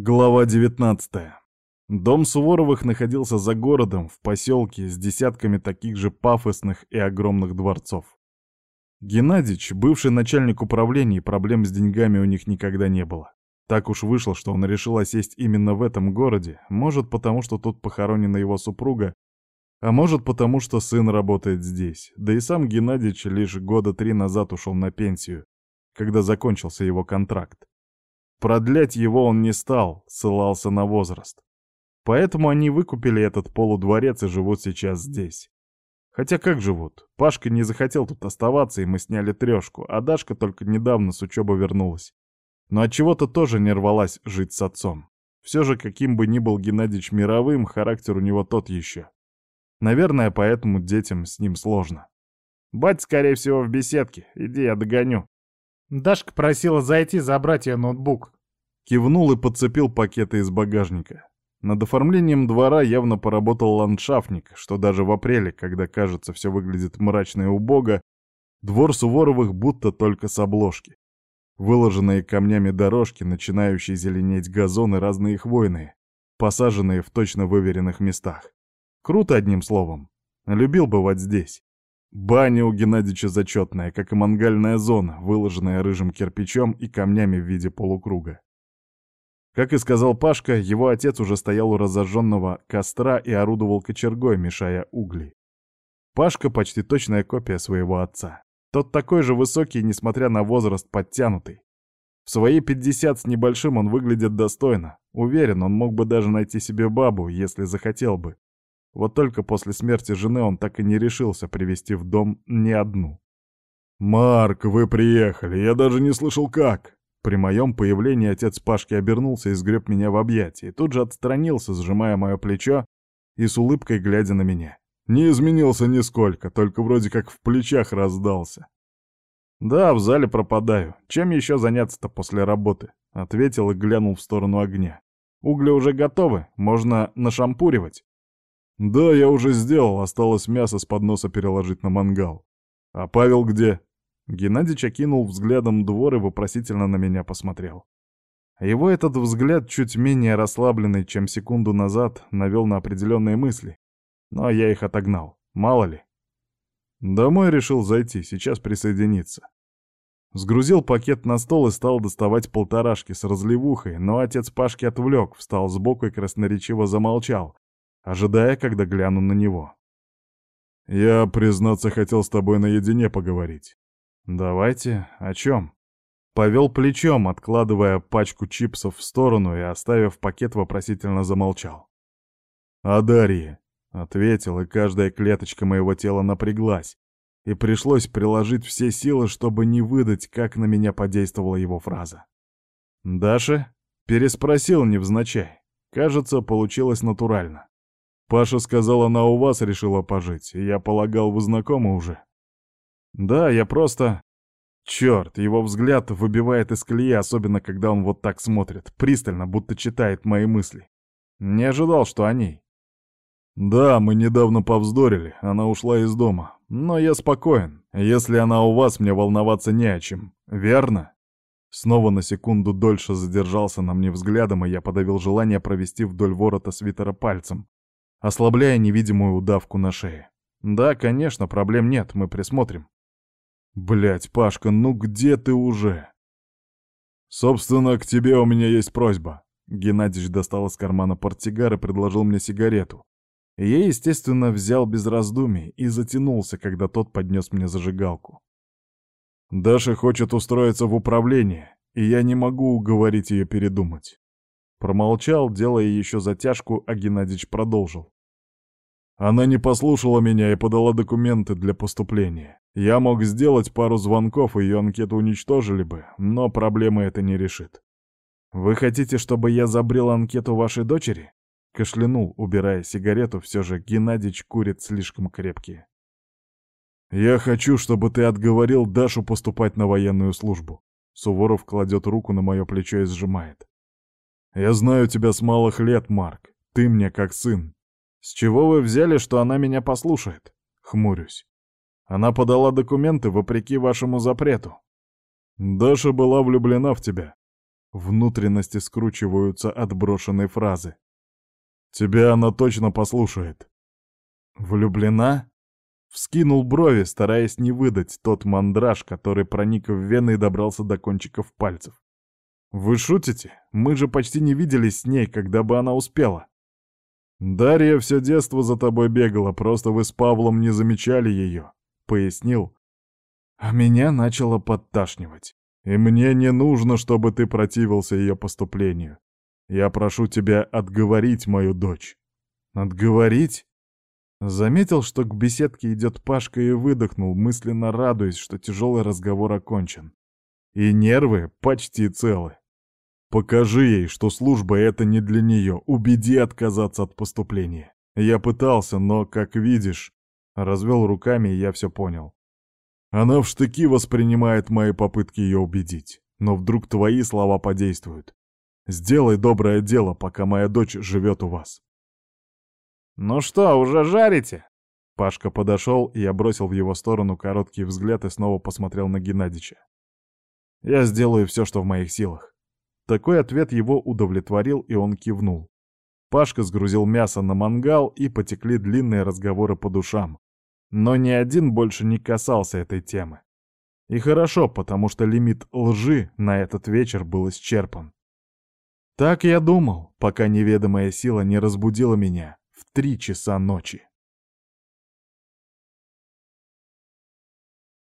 Глава 19. Дом Суворовых находился за городом, в поселке, с десятками таких же пафосных и огромных дворцов. Геннадич, бывший начальник управления, проблем с деньгами у них никогда не было. Так уж вышло, что он решил осесть именно в этом городе, может потому, что тут похоронена его супруга, а может потому, что сын работает здесь. Да и сам Геннадич лишь года три назад ушел на пенсию, когда закончился его контракт. Продлять его он не стал, ссылался на возраст. Поэтому они выкупили этот полудворец и живут сейчас здесь. Хотя как живут? Пашка не захотел тут оставаться, и мы сняли трешку, а Дашка только недавно с учебы вернулась. Но от чего то тоже не рвалась жить с отцом. Все же, каким бы ни был Геннадьевич мировым, характер у него тот еще. Наверное, поэтому детям с ним сложно. «Бать, скорее всего, в беседке. Иди, я догоню», Дашка просила зайти забрать ее ноутбук. Кивнул и подцепил пакеты из багажника. Над оформлением двора явно поработал ландшафтник, что даже в апреле, когда, кажется, все выглядит мрачно и убого, двор Суворовых будто только с обложки. Выложенные камнями дорожки, начинающие зеленеть газоны разные хвойные, посаженные в точно выверенных местах. Круто, одним словом. Любил бывать здесь. Баня у Геннадьевича зачетная, как и мангальная зона, выложенная рыжим кирпичом и камнями в виде полукруга. Как и сказал Пашка, его отец уже стоял у разожженного костра и орудовал кочергой, мешая угли. Пашка почти точная копия своего отца. Тот такой же высокий, несмотря на возраст, подтянутый. В свои 50 с небольшим он выглядит достойно. Уверен, он мог бы даже найти себе бабу, если захотел бы. Вот только после смерти жены он так и не решился привести в дом ни одну. «Марк, вы приехали, я даже не слышал как!» При моем появлении отец Пашки обернулся и сгреб меня в объятия, тут же отстранился, сжимая мое плечо и с улыбкой глядя на меня. Не изменился нисколько, только вроде как в плечах раздался. «Да, в зале пропадаю. Чем еще заняться-то после работы?» — ответил и глянул в сторону огня. «Угли уже готовы, можно нашампуривать». «Да, я уже сделал, осталось мясо с подноса переложить на мангал. А Павел где?» Геннадий окинул взглядом двор и вопросительно на меня посмотрел. Его этот взгляд, чуть менее расслабленный, чем секунду назад, навел на определенные мысли. Но я их отогнал, мало ли. Домой решил зайти, сейчас присоединиться. Сгрузил пакет на стол и стал доставать полторашки с разливухой, но отец Пашки отвлек, встал сбоку и красноречиво замолчал, ожидая, когда гляну на него. «Я, признаться, хотел с тобой наедине поговорить». «Давайте. О чем?» Повел плечом, откладывая пачку чипсов в сторону и, оставив пакет, вопросительно замолчал. «О Дарье», — ответил, и каждая клеточка моего тела напряглась, и пришлось приложить все силы, чтобы не выдать, как на меня подействовала его фраза. «Даша?» — переспросил невзначай. Кажется, получилось натурально. Паша сказал, она у вас решила пожить, я полагал, вы знакомы уже. Да, я просто... Черт, его взгляд выбивает из колеи, особенно когда он вот так смотрит, пристально, будто читает мои мысли. Не ожидал, что о ней. Да, мы недавно повздорили, она ушла из дома. Но я спокоен. Если она у вас, мне волноваться не о чем. Верно? Снова на секунду дольше задержался на мне взглядом, и я подавил желание провести вдоль ворота свитера пальцем, ослабляя невидимую удавку на шее. «Да, конечно, проблем нет, мы присмотрим». Блять, Пашка, ну где ты уже?» «Собственно, к тебе у меня есть просьба». Геннадьевич достал из кармана портсигар и предложил мне сигарету. я, естественно, взял без раздумий и затянулся, когда тот поднес мне зажигалку. Даша хочет устроиться в управление, и я не могу уговорить ее передумать. Промолчал, делая еще затяжку, а Геннадьевич продолжил. Она не послушала меня и подала документы для поступления. Я мог сделать пару звонков, и ее анкету уничтожили бы, но проблемы это не решит. «Вы хотите, чтобы я забрел анкету вашей дочери?» Кашлянул, убирая сигарету, все же Геннадьевич курит слишком крепкие. «Я хочу, чтобы ты отговорил Дашу поступать на военную службу». Суворов кладет руку на мое плечо и сжимает. Я знаю тебя с малых лет, Марк. Ты мне как сын. С чего вы взяли, что она меня послушает? Хмурюсь. Она подала документы вопреки вашему запрету. Даша была влюблена в тебя. Внутренности скручиваются от брошенной фразы. «Тебя она точно послушает». «Влюблена?» Вскинул брови, стараясь не выдать тот мандраж, который проник в вены и добрался до кончиков пальцев. «Вы шутите? Мы же почти не виделись с ней, когда бы она успела». «Дарья все детство за тобой бегала, просто вы с Павлом не замечали ее», — пояснил. А меня начало подташнивать. И мне не нужно, чтобы ты противился ее поступлению. Я прошу тебя отговорить мою дочь». «Отговорить?» Заметил, что к беседке идет Пашка и выдохнул, мысленно радуясь, что тяжелый разговор окончен. И нервы почти целы. Покажи ей, что служба — это не для нее, убеди отказаться от поступления. Я пытался, но, как видишь, развел руками, и я все понял. Она в штыки воспринимает мои попытки ее убедить, но вдруг твои слова подействуют. Сделай доброе дело, пока моя дочь живет у вас. «Ну что, уже жарите?» Пашка подошел, и я бросил в его сторону короткий взгляд и снова посмотрел на Геннадича. «Я сделаю все, что в моих силах». Такой ответ его удовлетворил, и он кивнул. Пашка сгрузил мясо на мангал, и потекли длинные разговоры по душам. Но ни один больше не касался этой темы. И хорошо, потому что лимит лжи на этот вечер был исчерпан. Так я думал, пока неведомая сила не разбудила меня в три часа ночи.